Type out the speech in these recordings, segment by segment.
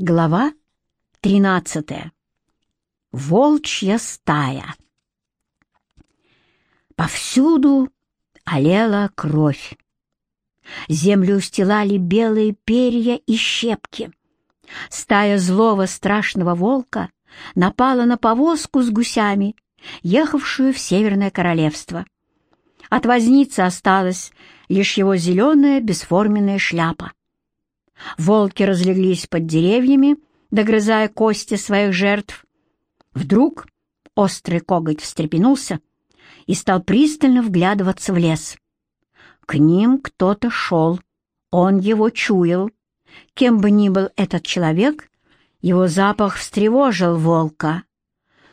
Глава 13. Волчья стая. Повсюду олела кровь. Землю устилали белые перья и щепки. Стая злого страшного волка напала на повозку с гусями, ехавшую в Северное Королевство. От возницы осталась лишь его зеленая бесформенная шляпа. Волки разлеглись под деревьями, догрызая кости своих жертв. Вдруг острый коготь встрепенулся и стал пристально вглядываться в лес. К ним кто-то шел, он его чуял. Кем бы ни был этот человек, его запах встревожил волка.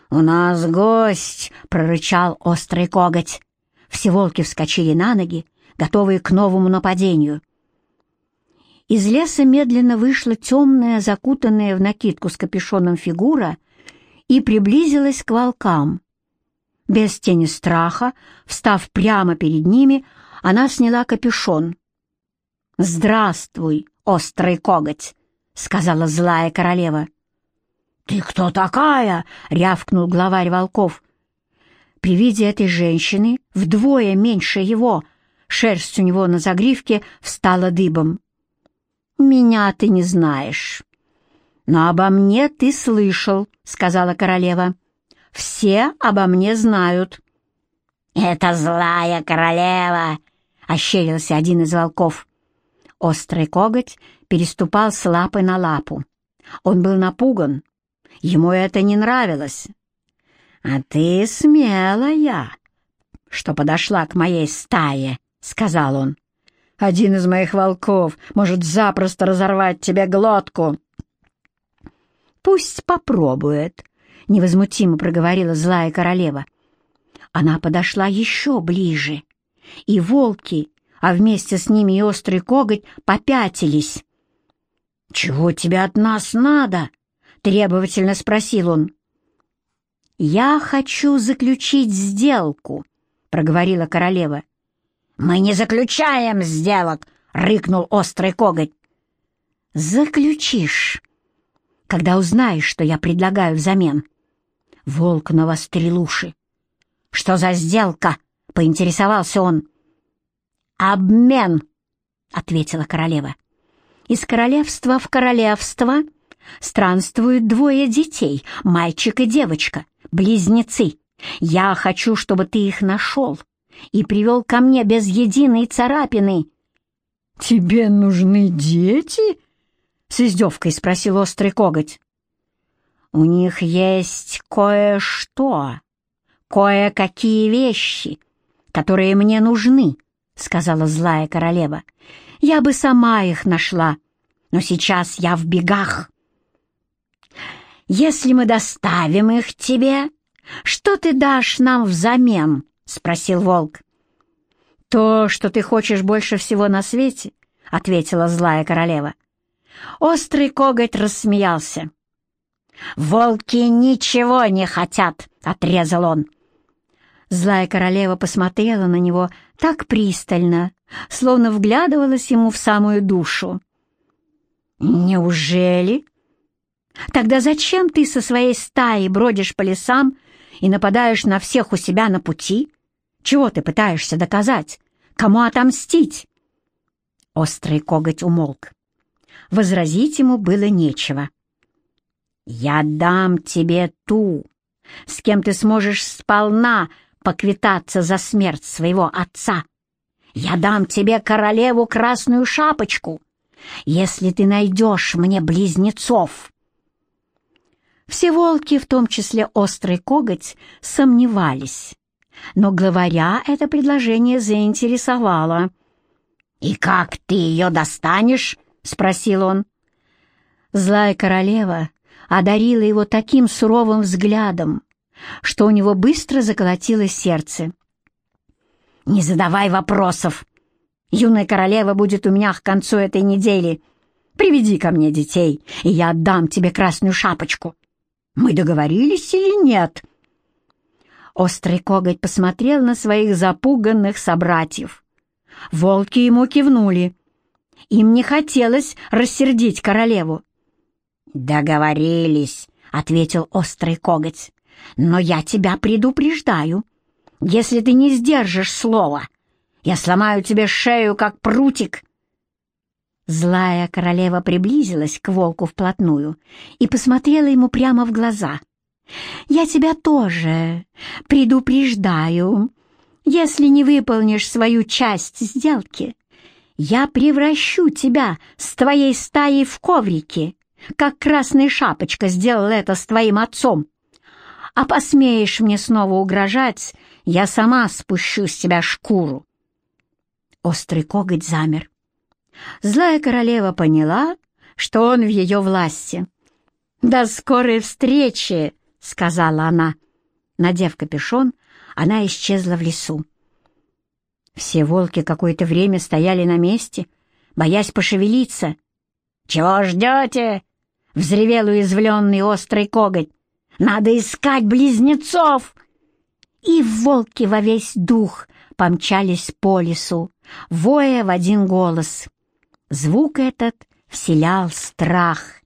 «У нас гость!» — прорычал острый коготь. Все волки вскочили на ноги, готовые к новому нападению. Из леса медленно вышла темная, закутанная в накидку с капюшоном фигура и приблизилась к волкам. Без тени страха, встав прямо перед ними, она сняла капюшон. «Здравствуй, острый коготь!» — сказала злая королева. «Ты кто такая?» — рявкнул главарь волков. При виде этой женщины, вдвое меньше его, шерсть у него на загривке встала дыбом. «Меня ты не знаешь». «Но обо мне ты слышал», — сказала королева. «Все обо мне знают». «Это злая королева», — ощерился один из волков. Острый коготь переступал с лапы на лапу. Он был напуган. Ему это не нравилось. «А ты смелая, что подошла к моей стае», — сказал он. Один из моих волков может запросто разорвать тебе глотку». «Пусть попробует», — невозмутимо проговорила злая королева. Она подошла еще ближе, и волки, а вместе с ними и острый коготь, попятились. «Чего тебе от нас надо?» — требовательно спросил он. «Я хочу заключить сделку», — проговорила королева. «Мы не заключаем сделок!» — рыкнул острый коготь. «Заключишь, когда узнаешь, что я предлагаю взамен». Волк навострил уши. «Что за сделка?» — поинтересовался он. «Обмен», — ответила королева. «Из королевства в королевство странствуют двое детей, мальчик и девочка, близнецы. Я хочу, чтобы ты их нашел и привел ко мне без единой царапины. «Тебе нужны дети?» — с издевкой спросил острый коготь. «У них есть кое-что, кое-какие вещи, которые мне нужны», — сказала злая королева. «Я бы сама их нашла, но сейчас я в бегах». «Если мы доставим их тебе, что ты дашь нам взамен?» — спросил волк. «То, что ты хочешь больше всего на свете», — ответила злая королева. Острый коготь рассмеялся. «Волки ничего не хотят», — отрезал он. Злая королева посмотрела на него так пристально, словно вглядывалась ему в самую душу. «Неужели? Тогда зачем ты со своей стаей бродишь по лесам и нападаешь на всех у себя на пути?» Чего ты пытаешься доказать? Кому отомстить?» Острый коготь умолк. Возразить ему было нечего. «Я дам тебе ту, с кем ты сможешь сполна поквитаться за смерть своего отца. Я дам тебе королеву красную шапочку, если ты найдешь мне близнецов». Все волки, в том числе острый коготь, сомневались, но главаря это предложение заинтересовало. «И как ты ее достанешь?» — спросил он. Злая королева одарила его таким суровым взглядом, что у него быстро заколотилось сердце. «Не задавай вопросов. Юная королева будет у меня к концу этой недели. Приведи ко мне детей, и я отдам тебе красную шапочку. Мы договорились или нет?» Острый коготь посмотрел на своих запуганных собратьев. Волки ему кивнули. Им не хотелось рассердить королеву. «Договорились», — ответил острый коготь. «Но я тебя предупреждаю. Если ты не сдержишь слова, я сломаю тебе шею, как прутик». Злая королева приблизилась к волку вплотную и посмотрела ему прямо в глаза. «Я тебя тоже предупреждаю. Если не выполнишь свою часть сделки, я превращу тебя с твоей стаей в коврики, как Красная Шапочка сделал это с твоим отцом. А посмеешь мне снова угрожать, я сама спущу с тебя шкуру». Острый коготь замер. Злая королева поняла, что он в ее власти. «До скорой встречи!» — сказала она. Надев капюшон, она исчезла в лесу. Все волки какое-то время стояли на месте, боясь пошевелиться. «Чего ждете?» — взревел уязвленный острый коготь. «Надо искать близнецов!» И волки во весь дух помчались по лесу, воя в один голос. Звук этот вселял страх.